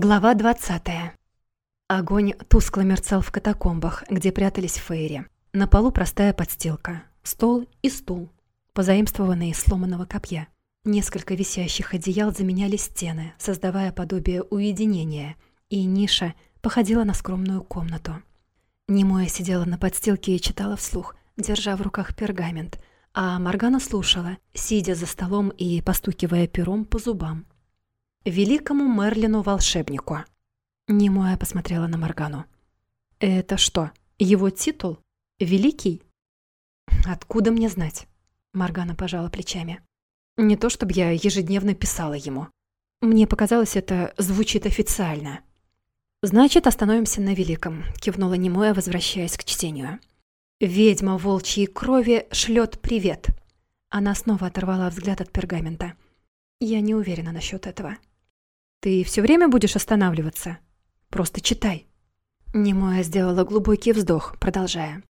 Глава 20. Огонь тускло мерцал в катакомбах, где прятались фейри. На полу простая подстилка, стол и стул, позаимствованные из сломанного копья. Несколько висящих одеял заменяли стены, создавая подобие уединения, и ниша походила на скромную комнату. Немоя сидела на подстилке и читала вслух, держа в руках пергамент, а Моргана слушала, сидя за столом и постукивая пером по зубам великому Мерлину-волшебнику». Немоя посмотрела на Моргану. «Это что, его титул? Великий?» «Откуда мне знать?» Моргана пожала плечами. «Не то, чтобы я ежедневно писала ему. Мне показалось, это звучит официально». «Значит, остановимся на великом», — кивнула Немоя, возвращаясь к чтению. «Ведьма волчьей крови шлет привет». Она снова оторвала взгляд от пергамента. «Я не уверена насчет этого». Ты все время будешь останавливаться? Просто читай». Немоя сделала глубокий вздох, продолжая.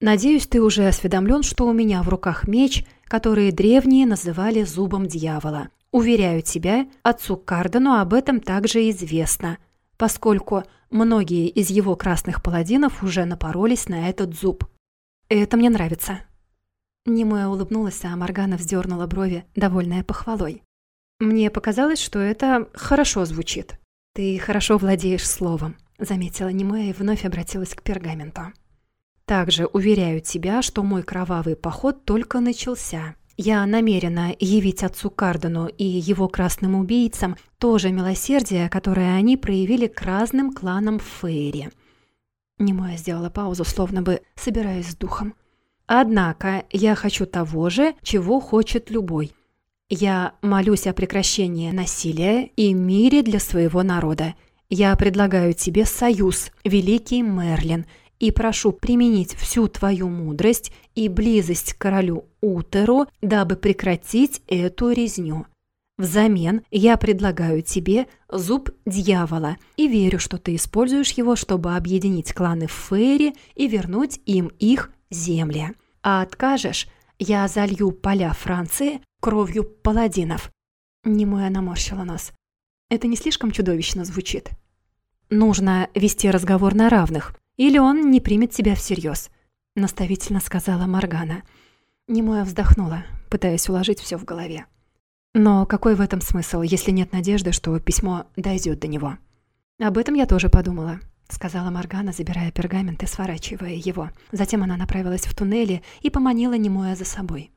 «Надеюсь, ты уже осведомлен, что у меня в руках меч, который древние называли зубом дьявола. Уверяю тебя, отцу Кардену об этом также известно, поскольку многие из его красных паладинов уже напоролись на этот зуб. Это мне нравится». Немоя улыбнулась, а Моргана вздернула брови, довольная похвалой. Мне показалось, что это хорошо звучит. Ты хорошо владеешь словом, заметила Немея и вновь обратилась к пергаменту. Также уверяю тебя, что мой кровавый поход только начался. Я намерена явить отцу Кардену и его красным убийцам то же милосердие, которое они проявили к разным кланам Фейри. Немоя сделала паузу, словно бы собираясь с духом. Однако я хочу того же, чего хочет любой – я молюсь о прекращении насилия и мире для своего народа. Я предлагаю тебе союз, великий Мерлин, и прошу применить всю твою мудрость и близость к королю Утеру, дабы прекратить эту резню. Взамен я предлагаю тебе зуб дьявола и верю, что ты используешь его, чтобы объединить кланы Фейри и вернуть им их земли. А откажешь, я залью поля Франции кровью паладинов. Немоя наморщила нос. Это не слишком чудовищно звучит. Нужно вести разговор на равных, или он не примет тебя всерьез, наставительно сказала Маргана. Немоя вздохнула, пытаясь уложить все в голове. Но какой в этом смысл, если нет надежды, что письмо дойдет до него? Об этом я тоже подумала, сказала Маргана, забирая пергамент и сворачивая его. Затем она направилась в туннели и поманила Немоя за собой.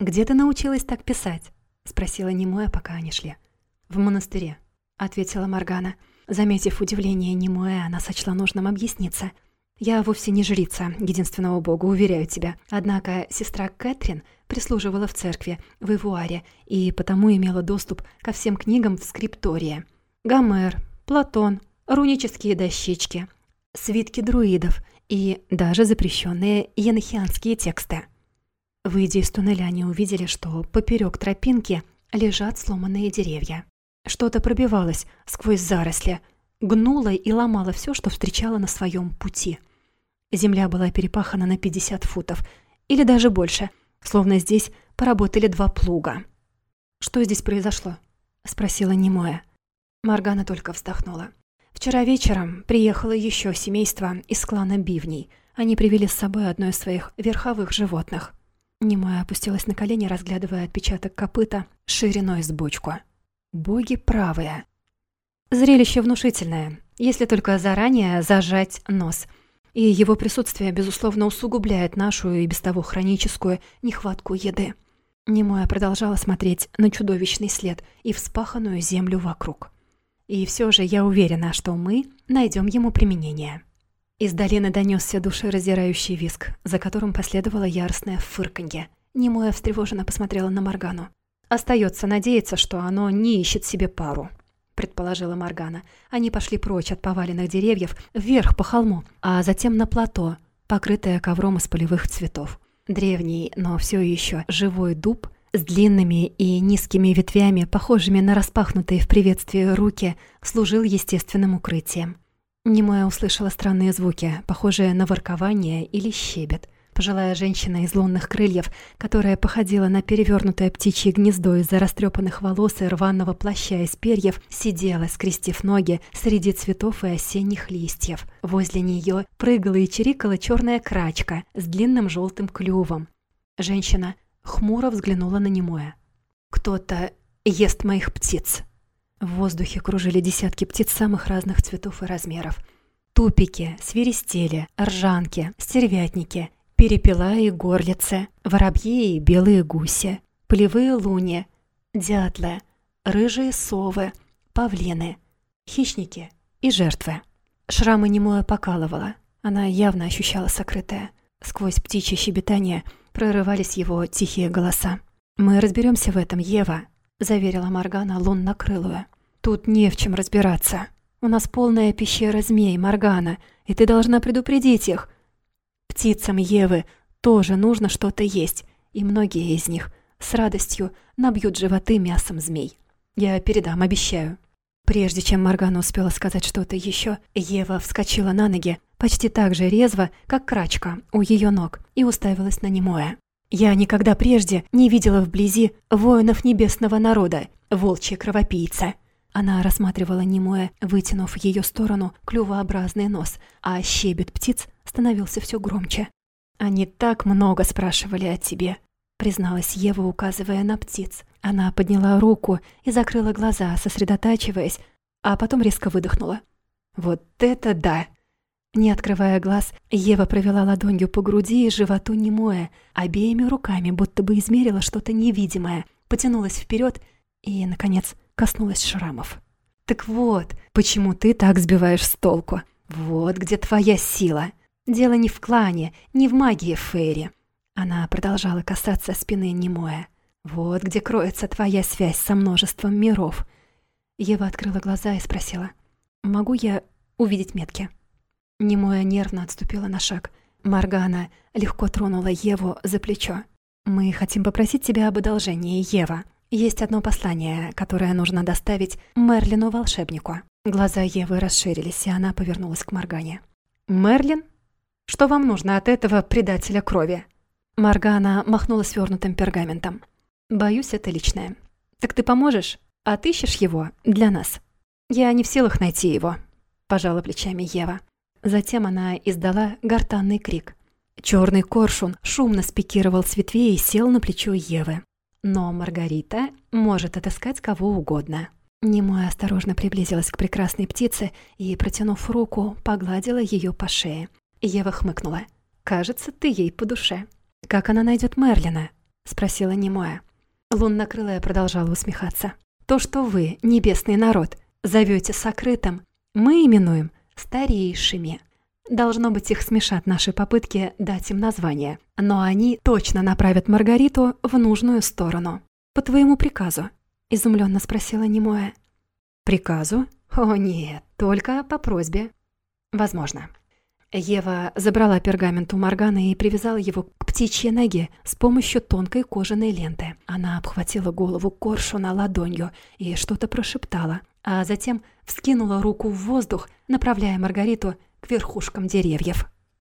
«Где ты научилась так писать?» — спросила Немоя, пока они шли. «В монастыре», — ответила Моргана. Заметив удивление Немоя, она сочла нужным объясниться. «Я вовсе не жрица единственного бога, уверяю тебя. Однако сестра Кэтрин прислуживала в церкви, в Ивуаре, и потому имела доступ ко всем книгам в скриптории. Гомер, Платон, рунические дощечки, свитки друидов и даже запрещенные енохианские тексты. Выйдя из туннеля, они увидели, что поперек тропинки лежат сломанные деревья. Что-то пробивалось сквозь заросли, гнуло и ломало все, что встречало на своем пути. Земля была перепахана на 50 футов, или даже больше, словно здесь поработали два плуга. «Что здесь произошло?» — спросила Немоя. Маргана только вздохнула. Вчера вечером приехало еще семейство из клана Бивней. Они привели с собой одно из своих верховых животных — Немоя опустилась на колени, разглядывая отпечаток копыта шириной с бочку. Боги правые. Зрелище внушительное, если только заранее зажать нос. И его присутствие, безусловно, усугубляет нашу и без того хроническую нехватку еды. Немоя продолжала смотреть на чудовищный след и вспаханную землю вокруг. И все же я уверена, что мы найдем ему применение. Из долины донесся душераздирающий виск, за которым последовало яростное фырканье. Немоя встревоженно посмотрела на Моргану. «Остается надеяться, что оно не ищет себе пару», — предположила Моргана. Они пошли прочь от поваленных деревьев, вверх по холму, а затем на плато, покрытое ковром из полевых цветов. Древний, но все еще живой дуб с длинными и низкими ветвями, похожими на распахнутые в приветствии руки, служил естественным укрытием. Немоя услышала странные звуки, похожие на воркование или щебет. Пожилая женщина из лунных крыльев, которая походила на перевернутое птичье гнездо из-за растрепанных волос и рваного плаща из перьев, сидела, скрестив ноги, среди цветов и осенних листьев. Возле нее прыгала и чирикала черная крачка с длинным желтым клювом. Женщина хмуро взглянула на немое. «Кто-то ест моих птиц». В воздухе кружили десятки птиц самых разных цветов и размеров. Тупики, свиристели, ржанки, стервятники, перепела и горлицы, воробьи и белые гуси, полевые луни, дятлы, рыжие совы, павлины, хищники и жертвы. Шрамы немое покалывало. Она явно ощущала сокрытое. Сквозь птичье щебетание прорывались его тихие голоса. «Мы разберемся в этом, Ева», — заверила Моргана луннокрылую. «Тут не в чем разбираться. У нас полная пещера змей, Моргана, и ты должна предупредить их. Птицам Евы тоже нужно что-то есть, и многие из них с радостью набьют животы мясом змей. Я передам, обещаю». Прежде чем Моргана успела сказать что-то еще, Ева вскочила на ноги, почти так же резво, как крачка у ее ног, и уставилась на немое. Я никогда прежде не видела вблизи воинов небесного народа, волчья кровопийца. Она рассматривала немое, вытянув в ее сторону клювообразный нос, а щебет птиц становился все громче. «Они так много спрашивали о тебе», — призналась Ева, указывая на птиц. Она подняла руку и закрыла глаза, сосредотачиваясь, а потом резко выдохнула. «Вот это да!» Не открывая глаз, Ева провела ладонью по груди и животу немое, обеими руками, будто бы измерила что-то невидимое, потянулась вперед и, наконец, коснулась шрамов. «Так вот, почему ты так сбиваешь с толку? Вот где твоя сила. Дело не в клане, не в магии Фейри». Она продолжала касаться спины немое. «Вот где кроется твоя связь со множеством миров». Ева открыла глаза и спросила. «Могу я увидеть метки?» Немоя нервно отступила на шаг. Маргана легко тронула Еву за плечо. «Мы хотим попросить тебя об одолжении, Ева. Есть одно послание, которое нужно доставить Мерлину-волшебнику». Глаза Евы расширились, и она повернулась к Маргане. «Мерлин? Что вам нужно от этого предателя крови?» Маргана махнула свернутым пергаментом. «Боюсь, это личное. Так ты поможешь? Отыщешь его для нас?» «Я не в силах найти его», — пожала плечами Ева. Затем она издала гортанный крик. Черный коршун шумно спикировал с ветвей и сел на плечо Евы. Но Маргарита может отыскать кого угодно. Немоя осторожно приблизилась к прекрасной птице и, протянув руку, погладила ее по шее. Ева хмыкнула. «Кажется, ты ей по душе». «Как она найдет Мерлина?» — спросила Немоя. Луннокрылая продолжала усмехаться. «То, что вы, небесный народ, зовете сокрытым, мы именуем старейшими. Должно быть, их смешат наши попытки дать им название, но они точно направят Маргариту в нужную сторону. «По твоему приказу?» — изумленно спросила Немоя. «Приказу? О нет, только по просьбе». «Возможно». Ева забрала пергамент у Моргана и привязала его к птичьей ноге с помощью тонкой кожаной ленты. Она обхватила голову коршуна ладонью и что-то прошептала, а затем вскинула руку в воздух, направляя Маргариту к верхушкам деревьев.